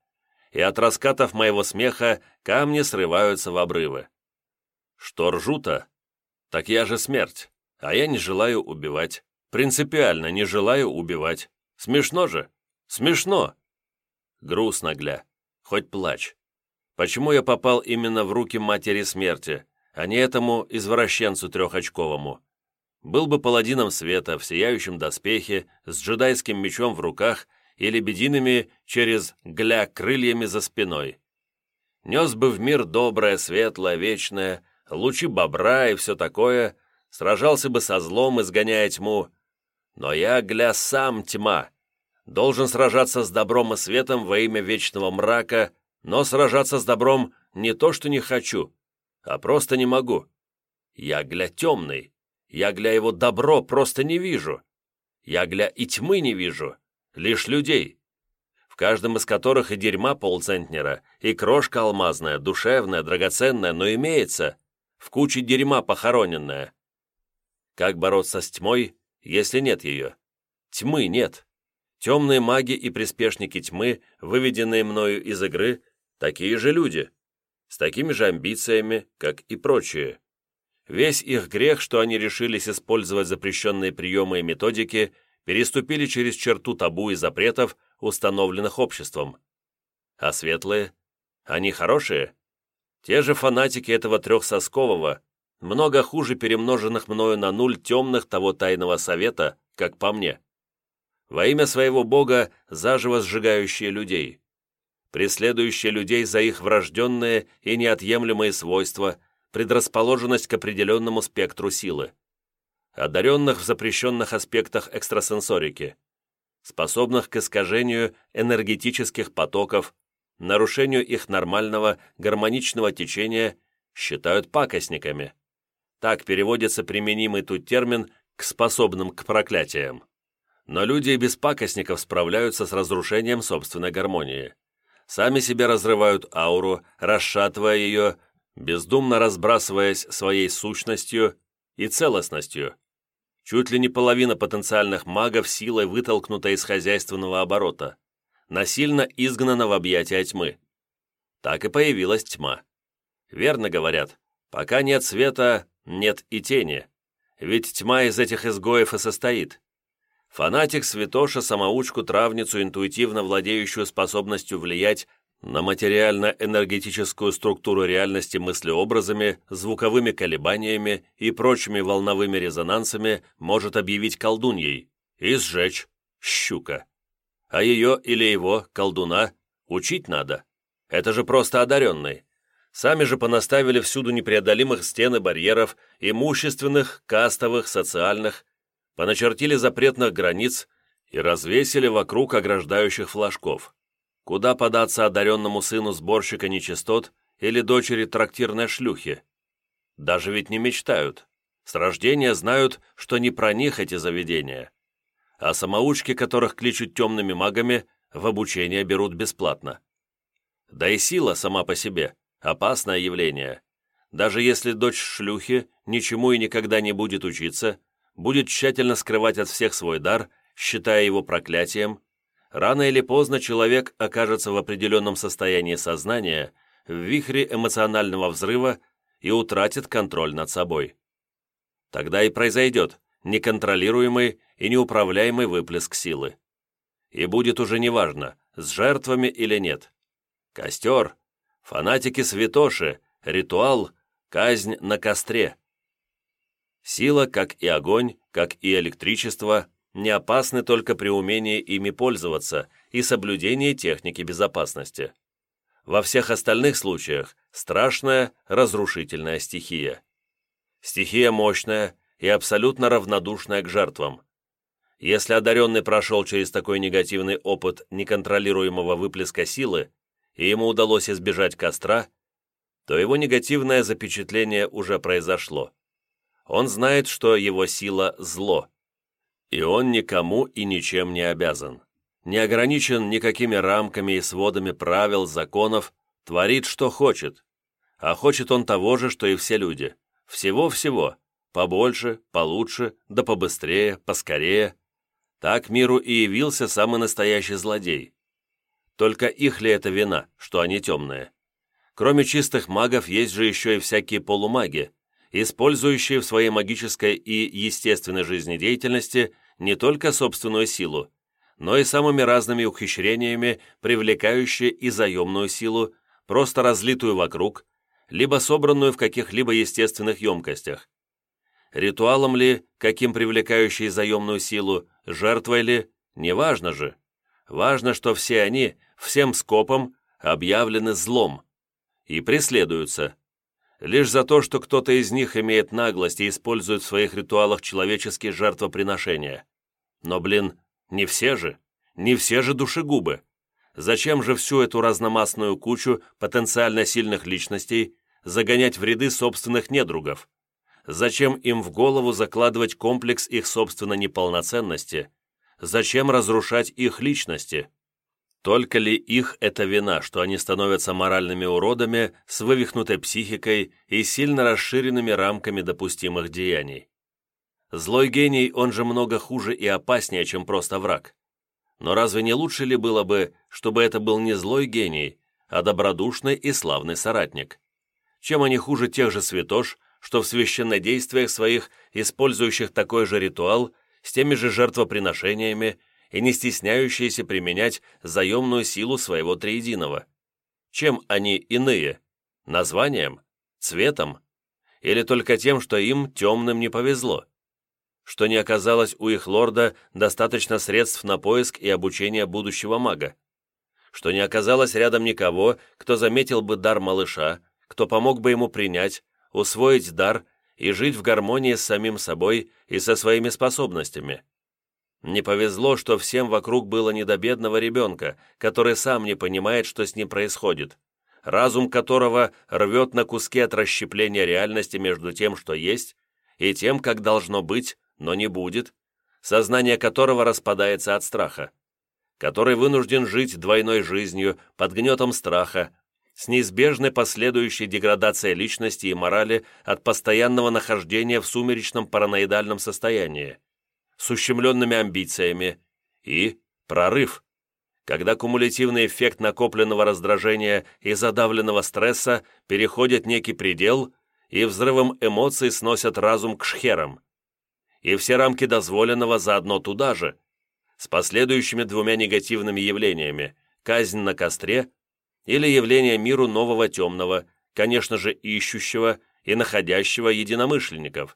И от раскатов моего смеха камни срываются в обрывы. Что ржу-то? Так я же смерть, а я не желаю убивать. Принципиально не желаю убивать. Смешно же? Смешно. Грустно, гля. Хоть плачь. Почему я попал именно в руки матери смерти, а не этому извращенцу трехочковому? Был бы паладином света в сияющем доспехе, с джедайским мечом в руках и лебедиными через гля крыльями за спиной. Нес бы в мир доброе, светлое, вечное, лучи бобра и все такое, сражался бы со злом, изгоняя тьму. Но я, гля, сам тьма, должен сражаться с добром и светом во имя вечного мрака, но сражаться с добром не то, что не хочу, а просто не могу. Я, гля, темный, я, гля, его добро просто не вижу. Я, гля, и тьмы не вижу, лишь людей, в каждом из которых и дерьма полцентнера, и крошка алмазная, душевная, драгоценная, но имеется, в куче дерьма похороненная. Как бороться с тьмой, если нет ее? Тьмы нет. Темные маги и приспешники тьмы, выведенные мною из игры, такие же люди, с такими же амбициями, как и прочие. Весь их грех, что они решились использовать запрещенные приемы и методики, переступили через черту табу и запретов, установленных обществом. А светлые? Они хорошие? Те же фанатики этого трехсоскового, много хуже перемноженных мною на нуль темных того тайного совета, как по мне. Во имя своего бога заживо сжигающие людей, преследующие людей за их врожденные и неотъемлемые свойства, предрасположенность к определенному спектру силы, одаренных в запрещенных аспектах экстрасенсорики, способных к искажению энергетических потоков, нарушению их нормального гармоничного течения, считают пакостниками. Так переводится применимый тут термин к способным к проклятиям. Но люди и без пакостников справляются с разрушением собственной гармонии. Сами себе разрывают ауру, расшатывая ее, бездумно разбрасываясь своей сущностью и целостностью. Чуть ли не половина потенциальных магов силой вытолкнута из хозяйственного оборота, насильно изгнана в объятия тьмы. Так и появилась тьма. Верно говорят, пока нет света, нет и тени, ведь тьма из этих изгоев и состоит. Фанатик, святоша, самоучку, травницу, интуитивно владеющую способностью влиять на материально-энергетическую структуру реальности мыслеобразами, звуковыми колебаниями и прочими волновыми резонансами может объявить колдуньей и сжечь щука. А ее или его, колдуна, учить надо. Это же просто одаренный. Сами же понаставили всюду непреодолимых стен и барьеров, имущественных, кастовых, социальных, поначертили запретных границ и развесили вокруг ограждающих флажков. Куда податься одаренному сыну сборщика нечистот или дочери трактирной шлюхи? Даже ведь не мечтают. С рождения знают, что не про них эти заведения. А самоучки, которых кличут темными магами, в обучение берут бесплатно. Да и сила сама по себе Опасное явление. Даже если дочь шлюхи ничему и никогда не будет учиться, будет тщательно скрывать от всех свой дар считая его проклятием, рано или поздно человек окажется в определенном состоянии сознания, в вихре эмоционального взрыва и утратит контроль над собой. Тогда и произойдет неконтролируемый и неуправляемый выплеск силы. И будет уже неважно, с жертвами или нет. Костер, фанатики-святоши, ритуал, казнь на костре. Сила, как и огонь, как и электричество, не опасны только при умении ими пользоваться и соблюдении техники безопасности. Во всех остальных случаях страшная разрушительная стихия. Стихия мощная и абсолютно равнодушная к жертвам. Если одаренный прошел через такой негативный опыт неконтролируемого выплеска силы, и ему удалось избежать костра, то его негативное запечатление уже произошло. Он знает, что его сила – зло. И он никому и ничем не обязан. Не ограничен никакими рамками и сводами правил, законов, творит, что хочет. А хочет он того же, что и все люди. Всего-всего. Побольше, получше, да побыстрее, поскорее. Так миру и явился самый настоящий злодей. Только их ли это вина, что они темные? Кроме чистых магов, есть же еще и всякие полумаги, использующие в своей магической и естественной жизнедеятельности не только собственную силу, но и самыми разными ухищрениями, привлекающие и заемную силу, просто разлитую вокруг, либо собранную в каких-либо естественных емкостях. Ритуалом ли, каким привлекающий заемную силу, жертвой ли, неважно же. Важно, что все они, всем скопом, объявлены злом и преследуются лишь за то, что кто-то из них имеет наглость и использует в своих ритуалах человеческие жертвоприношения. Но, блин, не все же, не все же душегубы. Зачем же всю эту разномастную кучу потенциально сильных личностей загонять в ряды собственных недругов? Зачем им в голову закладывать комплекс их собственной неполноценности? Зачем разрушать их личности? Только ли их это вина, что они становятся моральными уродами с вывихнутой психикой и сильно расширенными рамками допустимых деяний? Злой гений, он же много хуже и опаснее, чем просто враг. Но разве не лучше ли было бы, чтобы это был не злой гений, а добродушный и славный соратник? Чем они хуже тех же святош, что в священнодействиях своих, использующих такой же ритуал, с теми же жертвоприношениями, и не стесняющиеся применять заемную силу своего триединого. Чем они иные? Названием? Цветом? Или только тем, что им, темным, не повезло? Что не оказалось у их лорда достаточно средств на поиск и обучение будущего мага? Что не оказалось рядом никого, кто заметил бы дар малыша, кто помог бы ему принять, усвоить дар и жить в гармонии с самим собой и со своими способностями? Не повезло, что всем вокруг было не до бедного ребенка, который сам не понимает, что с ним происходит, разум которого рвет на куски от расщепления реальности между тем, что есть, и тем, как должно быть, но не будет, сознание которого распадается от страха, который вынужден жить двойной жизнью под гнетом страха, с неизбежной последующей деградацией личности и морали от постоянного нахождения в сумеречном параноидальном состоянии с ущемленными амбициями и прорыв, когда кумулятивный эффект накопленного раздражения и задавленного стресса переходит некий предел и взрывом эмоций сносят разум к шхерам. И все рамки дозволенного заодно туда же, с последующими двумя негативными явлениями – казнь на костре или явление миру нового темного, конечно же, ищущего и находящего единомышленников.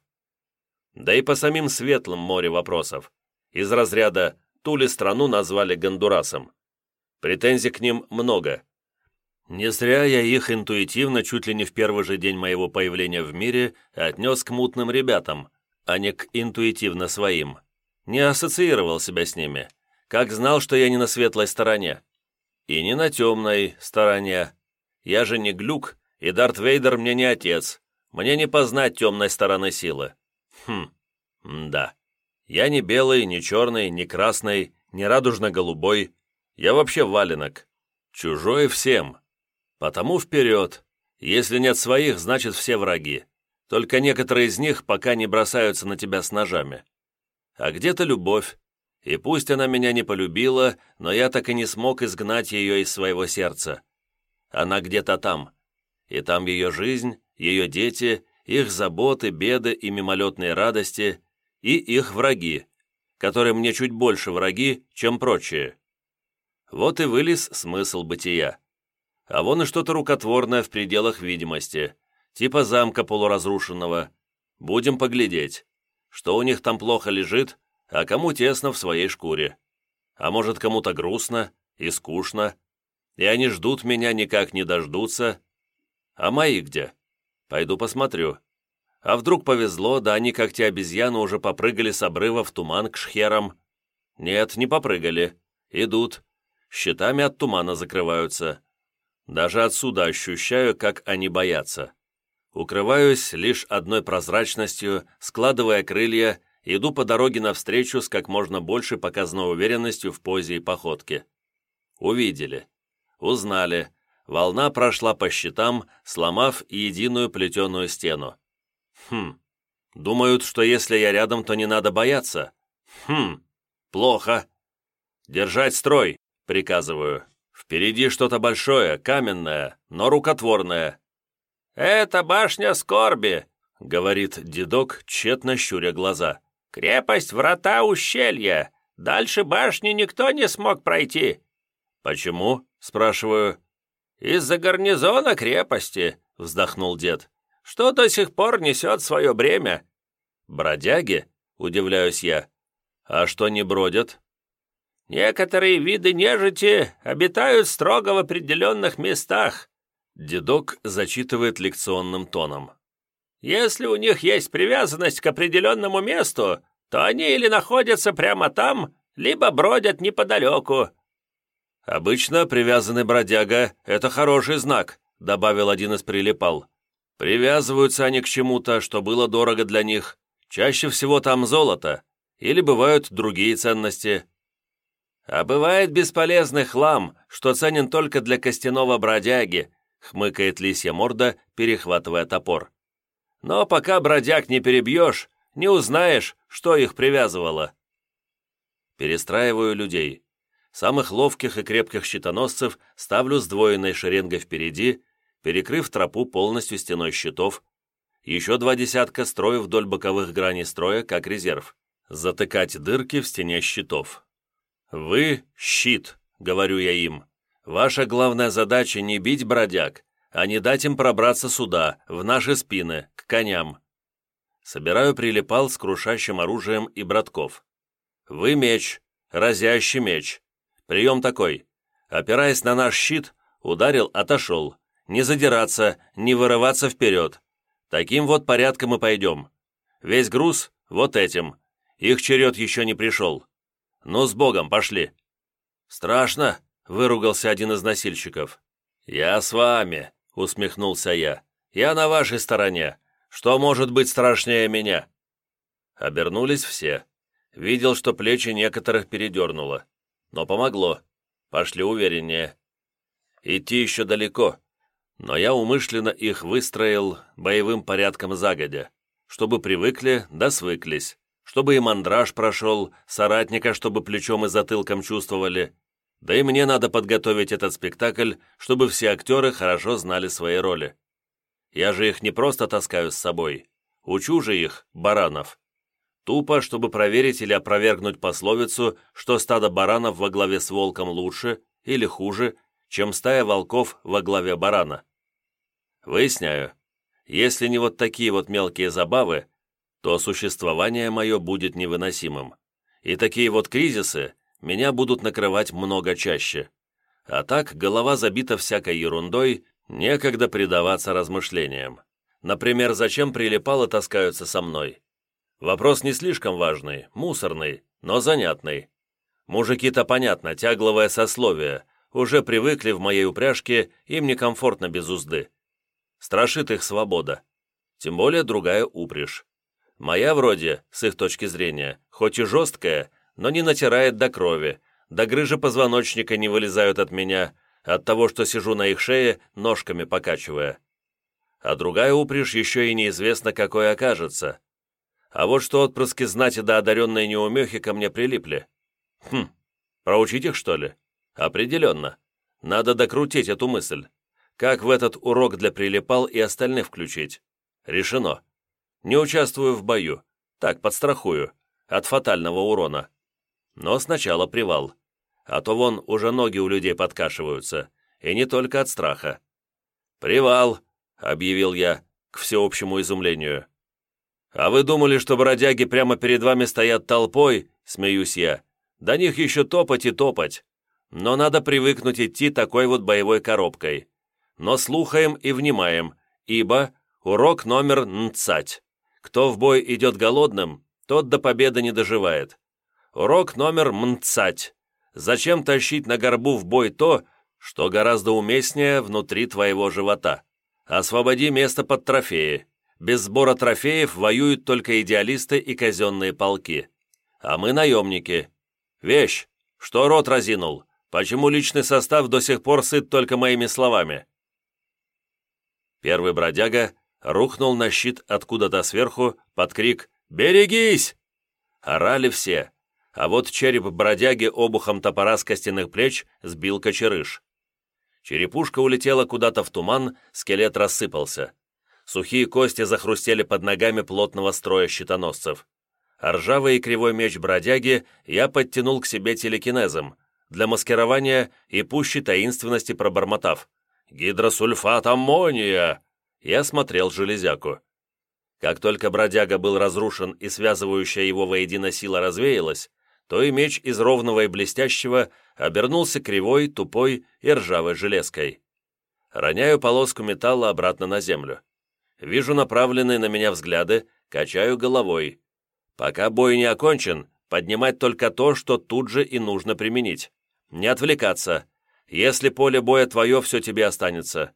Да и по самим светлым море вопросов. Из разряда «ту ли страну назвали Гондурасом». Претензий к ним много. Не зря я их интуитивно, чуть ли не в первый же день моего появления в мире, отнес к мутным ребятам, а не к интуитивно своим. Не ассоциировал себя с ними, как знал, что я не на светлой стороне. И не на темной стороне. Я же не глюк, и Дарт Вейдер мне не отец. Мне не познать темной стороны силы. Хм, да. Я не белый, не черный, не красный, не радужно-голубой. Я вообще валенок. Чужой всем. Потому вперед. Если нет своих, значит все враги. Только некоторые из них пока не бросаются на тебя с ножами. А где-то любовь. И пусть она меня не полюбила, но я так и не смог изгнать ее из своего сердца. Она где-то там. И там ее жизнь, ее дети, их заботы, беды и мимолетные радости, и их враги, которые мне чуть больше враги, чем прочие. Вот и вылез смысл бытия. А вон и что-то рукотворное в пределах видимости, типа замка полуразрушенного. Будем поглядеть, что у них там плохо лежит, а кому тесно в своей шкуре. А может, кому-то грустно и скучно, и они ждут меня, никак не дождутся. А мои где? Пойду посмотрю. А вдруг повезло, да они, как те обезьяны, уже попрыгали с обрыва в туман к шхерам? Нет, не попрыгали. Идут. Щитами от тумана закрываются. Даже отсюда ощущаю, как они боятся. Укрываюсь лишь одной прозрачностью, складывая крылья, иду по дороге навстречу с как можно большей показной уверенностью в позе и походке. Увидели. Узнали. Волна прошла по щитам, сломав единую плетеную стену. Хм. Думают, что если я рядом, то не надо бояться. Хм. Плохо. Держать строй, приказываю. Впереди что-то большое, каменное, но рукотворное. «Это башня скорби», — говорит дедок, тщетно щуря глаза. «Крепость врата ущелья. Дальше башни никто не смог пройти». «Почему?» — спрашиваю. «Из-за гарнизона крепости», — вздохнул дед что до сих пор несет свое бремя». «Бродяги?» — удивляюсь я. «А что не бродят?» «Некоторые виды нежити обитают строго в определенных местах», дедок зачитывает лекционным тоном. «Если у них есть привязанность к определенному месту, то они или находятся прямо там, либо бродят неподалеку». «Обычно привязанный бродяга — это хороший знак», — добавил один из прилипал. Привязываются они к чему-то, что было дорого для них. Чаще всего там золото. Или бывают другие ценности. А бывает бесполезный хлам, что ценен только для костяного бродяги, хмыкает лисья морда, перехватывая топор. Но пока бродяг не перебьешь, не узнаешь, что их привязывало. Перестраиваю людей. Самых ловких и крепких щитоносцев ставлю сдвоенной шеренгой впереди, перекрыв тропу полностью стеной щитов, еще два десятка строя вдоль боковых граней строя, как резерв, затыкать дырки в стене щитов. «Вы — щит», — говорю я им. «Ваша главная задача не бить бродяг, а не дать им пробраться сюда, в наши спины, к коням». Собираю прилипал с крушащим оружием и братков. «Вы меч, разящий меч. Прием такой. Опираясь на наш щит, ударил, отошел не задираться, не вырываться вперед. Таким вот порядком и пойдем. Весь груз вот этим. Их черед еще не пришел. Ну, с Богом, пошли». «Страшно?» — выругался один из носильщиков. «Я с вами», — усмехнулся я. «Я на вашей стороне. Что может быть страшнее меня?» Обернулись все. Видел, что плечи некоторых передернуло. Но помогло. Пошли увереннее. Идти еще далеко, но я умышленно их выстроил боевым порядком загодя, чтобы привыкли да свыклись, чтобы и мандраж прошел, соратника, чтобы плечом и затылком чувствовали. Да и мне надо подготовить этот спектакль, чтобы все актеры хорошо знали свои роли. Я же их не просто таскаю с собой, учу же их, баранов. Тупо, чтобы проверить или опровергнуть пословицу, что стадо баранов во главе с волком лучше или хуже, чем стая волков во главе барана. Выясняю, если не вот такие вот мелкие забавы, то существование мое будет невыносимым. И такие вот кризисы меня будут накрывать много чаще. А так голова забита всякой ерундой, некогда предаваться размышлениям. Например, зачем прилипалы таскаются со мной? Вопрос не слишком важный, мусорный, но занятный. Мужики-то понятно, тягловое сословие, уже привыкли в моей упряжке, им некомфортно без узды. Страшит их свобода. Тем более другая упряжь. Моя вроде, с их точки зрения, хоть и жесткая, но не натирает до крови, до грыжи позвоночника не вылезают от меня, от того, что сижу на их шее, ножками покачивая. А другая упряжь еще и неизвестно, какой окажется. А вот что отпрыски знати да одаренные неумехи ко мне прилипли. Хм, проучить их, что ли? Определенно. Надо докрутить эту мысль. Как в этот урок для прилипал и остальных включить? Решено. Не участвую в бою. Так, подстрахую. От фатального урона. Но сначала привал. А то вон уже ноги у людей подкашиваются. И не только от страха. «Привал!» — объявил я, к всеобщему изумлению. «А вы думали, что бродяги прямо перед вами стоят толпой?» — смеюсь я. «До них еще топать и топать. Но надо привыкнуть идти такой вот боевой коробкой. Но слухаем и внимаем, ибо урок номер нцать. Кто в бой идет голодным, тот до победы не доживает. Урок номер мцать. Зачем тащить на горбу в бой то, что гораздо уместнее внутри твоего живота? Освободи место под трофеи. Без сбора трофеев воюют только идеалисты и казенные полки. А мы наемники. Вещь, что рот разинул? Почему личный состав до сих пор сыт только моими словами?» Первый бродяга рухнул на щит откуда-то сверху под крик «Берегись!». Орали все, а вот череп бродяги обухом топора с костяных плеч сбил кочерыш. Черепушка улетела куда-то в туман, скелет рассыпался. Сухие кости захрустели под ногами плотного строя щитоносцев. А ржавый и кривой меч бродяги я подтянул к себе телекинезом, для маскирования и пущей таинственности пробормотав. «Гидросульфат аммония!» Я смотрел железяку. Как только бродяга был разрушен и связывающая его воедино сила развеялась, то и меч из ровного и блестящего обернулся кривой, тупой и ржавой железкой. Роняю полоску металла обратно на землю. Вижу направленные на меня взгляды, качаю головой. Пока бой не окончен, поднимать только то, что тут же и нужно применить. Не отвлекаться. Если поле боя твое, все тебе останется.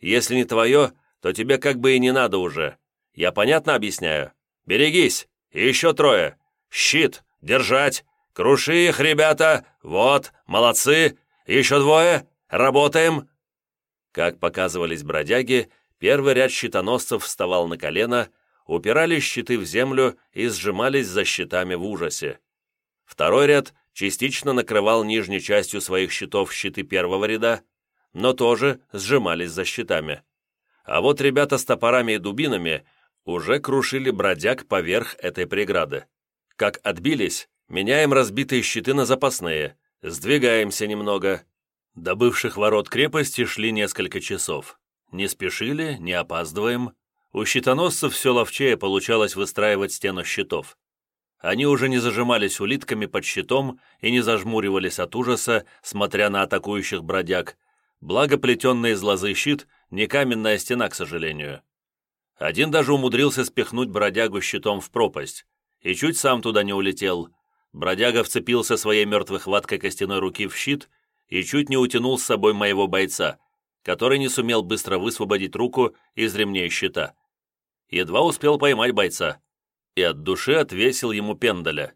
Если не твое, то тебе как бы и не надо уже. Я понятно объясняю? Берегись! еще трое! Щит! Держать! Круши их, ребята! Вот, молодцы! Еще двое! Работаем!» Как показывались бродяги, Первый ряд щитоносцев вставал на колено, упирали щиты в землю и сжимались за щитами в ужасе. Второй ряд частично накрывал нижней частью своих щитов щиты первого ряда, но тоже сжимались за щитами. А вот ребята с топорами и дубинами уже крушили бродяг поверх этой преграды. Как отбились, меняем разбитые щиты на запасные, сдвигаемся немного. До бывших ворот крепости шли несколько часов. Не спешили, не опаздываем. У щитоносцев все ловчее получалось выстраивать стену щитов. Они уже не зажимались улитками под щитом и не зажмуривались от ужаса, смотря на атакующих бродяг. Благо плетенный из лозы щит — не каменная стена, к сожалению. Один даже умудрился спихнуть бродягу щитом в пропасть. И чуть сам туда не улетел. Бродяга вцепился своей мертвой хваткой костяной руки в щит и чуть не утянул с собой моего бойца, который не сумел быстро высвободить руку из ремней щита. Едва успел поймать бойца и от души отвесил ему пендаля.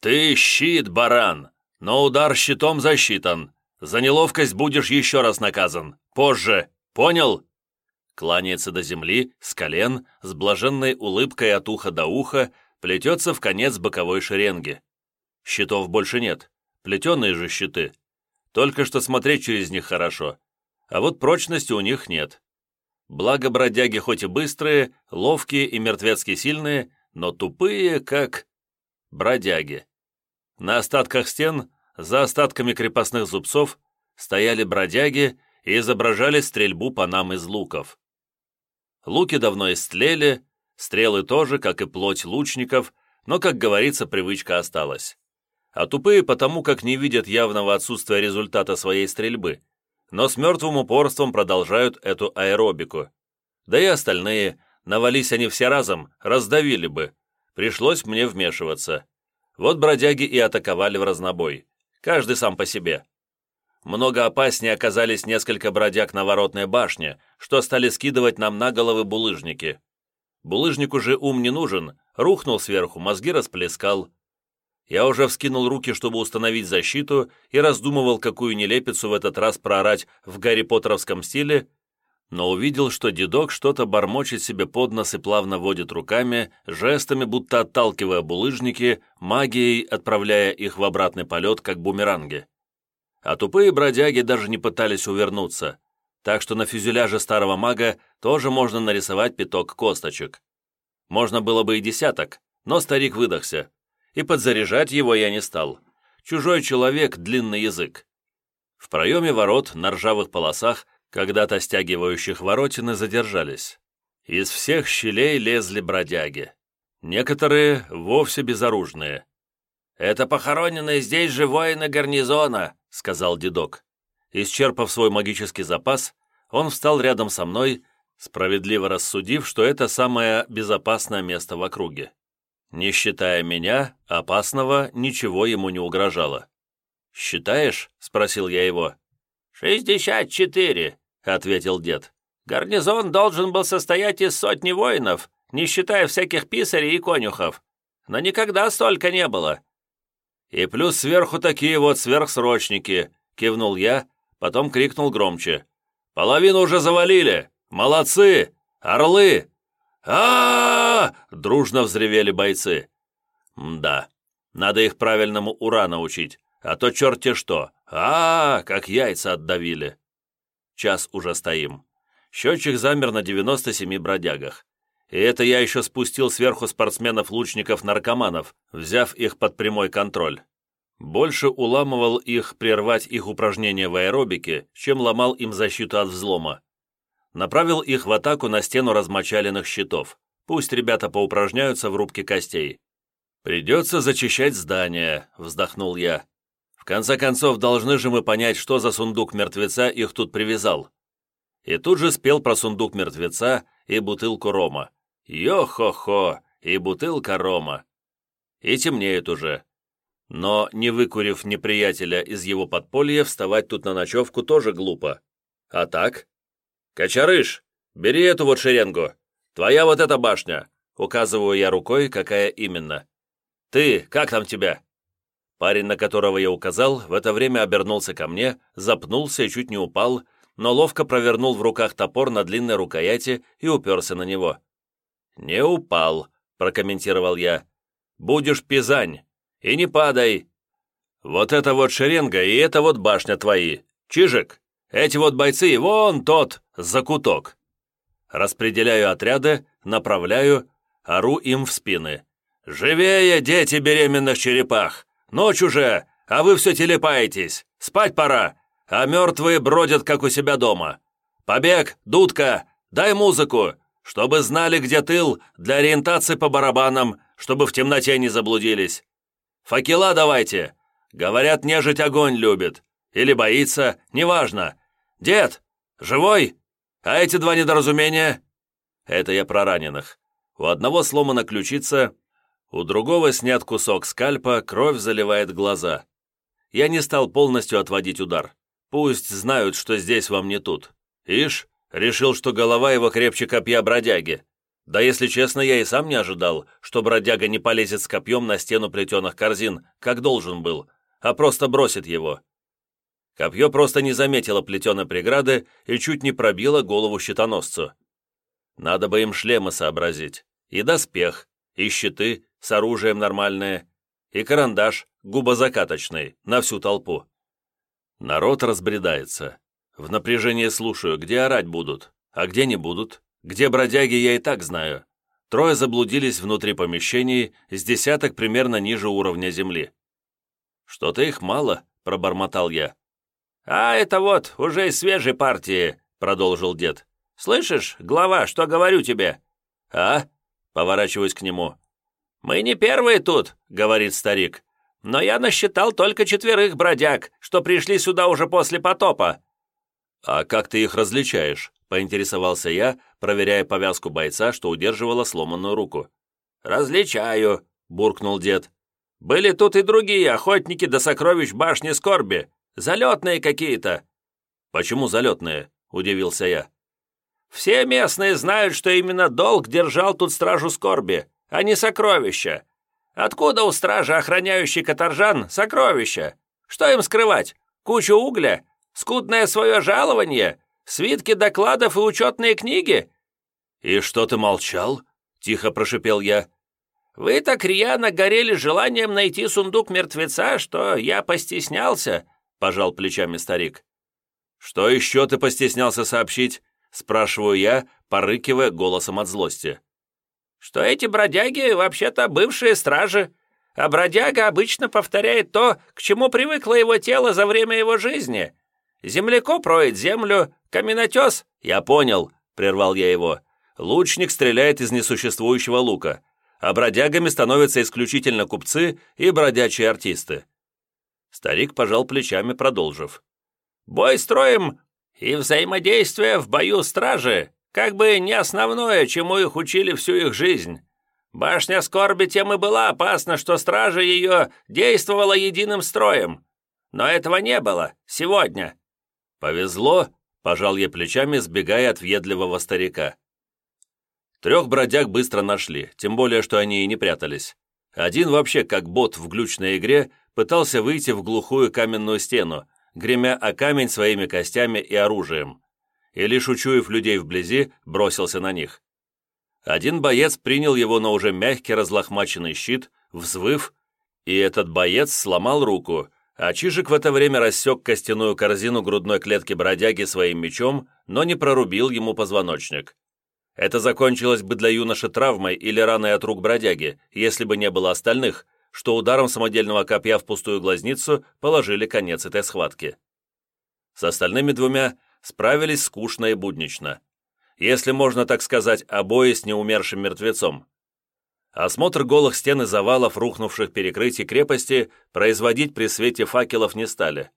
«Ты щит, баран, но удар щитом засчитан. За неловкость будешь еще раз наказан. Позже. Понял?» Кланяется до земли, с колен, с блаженной улыбкой от уха до уха, плетется в конец боковой шеренги. Щитов больше нет. Плетеные же щиты. Только что смотреть через них хорошо а вот прочности у них нет. Благо бродяги хоть и быстрые, ловкие и мертвецки сильные, но тупые, как бродяги. На остатках стен, за остатками крепостных зубцов, стояли бродяги и изображали стрельбу по нам из луков. Луки давно истлели, стрелы тоже, как и плоть лучников, но, как говорится, привычка осталась. А тупые потому, как не видят явного отсутствия результата своей стрельбы, но с мертвым упорством продолжают эту аэробику. Да и остальные, навались они все разом, раздавили бы. Пришлось мне вмешиваться. Вот бродяги и атаковали в разнобой. Каждый сам по себе. Много опаснее оказались несколько бродяг на воротной башне, что стали скидывать нам на головы булыжники. Булыжнику же ум не нужен, рухнул сверху, мозги расплескал. Я уже вскинул руки, чтобы установить защиту, и раздумывал, какую нелепицу в этот раз проорать в Гарри Поттеровском стиле, но увидел, что дедок что-то бормочет себе под нос и плавно водит руками, жестами, будто отталкивая булыжники, магией отправляя их в обратный полет, как бумеранги. А тупые бродяги даже не пытались увернуться, так что на фюзеляже старого мага тоже можно нарисовать пяток косточек. Можно было бы и десяток, но старик выдохся, и подзаряжать его я не стал. Чужой человек — длинный язык. В проеме ворот на ржавых полосах когда-то стягивающих воротины задержались. Из всех щелей лезли бродяги. Некоторые вовсе безоружные. «Это похороненные здесь же воины гарнизона», — сказал дедок. Исчерпав свой магический запас, он встал рядом со мной, справедливо рассудив, что это самое безопасное место в округе. Не считая меня, опасного ничего ему не угрожало. «Считаешь?» — спросил я его. «Шестьдесят четыре», — ответил дед. «Гарнизон должен был состоять из сотни воинов, не считая всяких писарей и конюхов. Но никогда столько не было». «И плюс сверху такие вот сверхсрочники», — кивнул я, потом крикнул громче. «Половину уже завалили! Молодцы! Орлы!» А, дружно взревели бойцы. «Да, надо их правильному «ура» научить, а то черти что, а, как яйца отдавили». Час уже стоим. Счетчик замер на 97 бродягах. И это я еще спустил сверху спортсменов-лучников-наркоманов, взяв их под прямой контроль. Больше уламывал их прервать их упражнения в аэробике, чем ломал им защиту от взлома. Направил их в атаку на стену размочаленных щитов. Пусть ребята поупражняются в рубке костей. «Придется зачищать здание», — вздохнул я. В конце концов, должны же мы понять, что за сундук мертвеца их тут привязал. И тут же спел про сундук мертвеца и бутылку рома. Йо-хо-хо, и бутылка рома. И темнеет уже. Но, не выкурив неприятеля из его подполья, вставать тут на ночевку тоже глупо. А так? «Кочарыш, бери эту вот шеренгу. Твоя вот эта башня», — указываю я рукой, какая именно. «Ты, как там тебя?» Парень, на которого я указал, в это время обернулся ко мне, запнулся и чуть не упал, но ловко провернул в руках топор на длинной рукояти и уперся на него. «Не упал», — прокомментировал я. «Будешь пизань. И не падай. Вот это вот шеренга и это вот башня твои. Чижик, эти вот бойцы, вон тот, закуток». Распределяю отряды, направляю, ору им в спины. «Живее, дети беременных черепах! Ночь уже, а вы все телепаетесь. Спать пора, а мертвые бродят, как у себя дома. Побег, дудка, дай музыку, чтобы знали, где тыл, для ориентации по барабанам, чтобы в темноте не заблудились. Факела давайте. Говорят, нежить огонь любит. Или боится, неважно. Дед, живой? А эти два недоразумения? Это я про раненых. У одного сломана ключица, у другого снят кусок скальпа, кровь заливает глаза. Я не стал полностью отводить удар. Пусть знают, что здесь вам не тут. Ишь, решил, что голова его крепче копья бродяги. Да если честно, я и сам не ожидал, что бродяга не полезет с копьем на стену плетеных корзин, как должен был, а просто бросит его. Копье просто не заметило плетеной преграды и чуть не пробило голову щитоносцу. Надо бы им шлемы сообразить, и доспех, и щиты, с оружием нормальное, и карандаш губозакаточный на всю толпу. Народ разбредается. В напряжении слушаю, где орать будут, а где не будут. Где бродяги, я и так знаю. Трое заблудились внутри помещений, с десяток примерно ниже уровня земли. «Что-то их мало», — пробормотал я. «А это вот, уже из свежей партии», — продолжил дед. «Слышишь, глава, что говорю тебе?» «А?» — поворачиваюсь к нему. «Мы не первые тут», — говорит старик. «Но я насчитал только четверых бродяг, что пришли сюда уже после потопа». «А как ты их различаешь?» — поинтересовался я, проверяя повязку бойца, что удерживала сломанную руку. «Различаю», — буркнул дед. «Были тут и другие охотники до сокровищ башни скорби. Залетные какие-то». «Почему залетные?» — удивился я. «Все местные знают, что именно долг держал тут стражу скорби а не сокровища. Откуда у стражи, охраняющей каторжан, сокровища? Что им скрывать? Кучу угля? Скудное свое жалование? Свитки докладов и учетные книги?» «И что ты молчал?» — тихо прошипел я. «Вы так рьяно горели желанием найти сундук мертвеца, что я постеснялся», — пожал плечами старик. «Что еще ты постеснялся сообщить?» — спрашиваю я, порыкивая голосом от злости. «Что эти бродяги вообще-то бывшие стражи, а бродяга обычно повторяет то, к чему привыкло его тело за время его жизни. Землекоп роет землю, каменотес...» «Я понял», — прервал я его. «Лучник стреляет из несуществующего лука а бродягами становятся исключительно купцы и бродячие артисты. Старик пожал плечами, продолжив. «Бой строим и взаимодействие в бою стражи, как бы не основное, чему их учили всю их жизнь. Башня скорби тем и была опасна, что стража ее действовала единым строем. Но этого не было сегодня». «Повезло», — пожал я плечами, сбегая от въедливого старика. Трех бродяг быстро нашли, тем более, что они и не прятались. Один вообще, как бот в глючной игре, пытался выйти в глухую каменную стену, гремя о камень своими костями и оружием. И лишь учуяв людей вблизи, бросился на них. Один боец принял его на уже мягкий разлохмаченный щит, взвыв, и этот боец сломал руку, а Чижик в это время рассек костяную корзину грудной клетки бродяги своим мечом, но не прорубил ему позвоночник. Это закончилось бы для юноши травмой или раной от рук бродяги, если бы не было остальных, что ударом самодельного копья в пустую глазницу положили конец этой схватке. С остальными двумя справились скучно и буднично. Если можно так сказать, обои с неумершим мертвецом. Осмотр голых стен и завалов рухнувших перекрытий крепости производить при свете факелов не стали.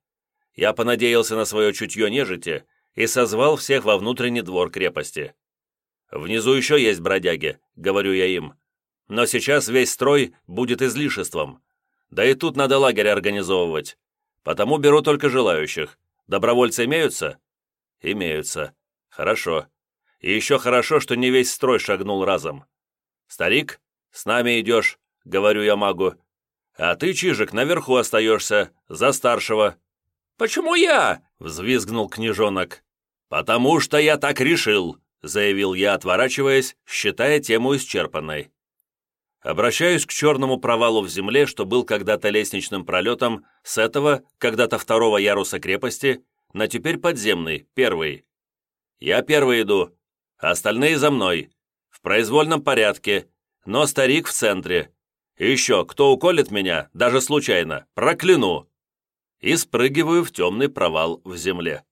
Я понадеялся на свое чутье нежити и созвал всех во внутренний двор крепости. «Внизу еще есть бродяги», — говорю я им. «Но сейчас весь строй будет излишеством. Да и тут надо лагерь организовывать. Потому беру только желающих. Добровольцы имеются?» «Имеются. Хорошо. И еще хорошо, что не весь строй шагнул разом. Старик, с нами идешь», — говорю я магу. «А ты, Чижик, наверху остаешься, за старшего». «Почему я?» — взвизгнул княжонок. «Потому что я так решил», заявил я, отворачиваясь, считая тему исчерпанной. Обращаюсь к черному провалу в земле, что был когда-то лестничным пролетом с этого, когда-то второго яруса крепости, на теперь подземный, первый. Я первый иду, остальные за мной, в произвольном порядке, но старик в центре. И еще, кто уколет меня, даже случайно, прокляну. И спрыгиваю в темный провал в земле.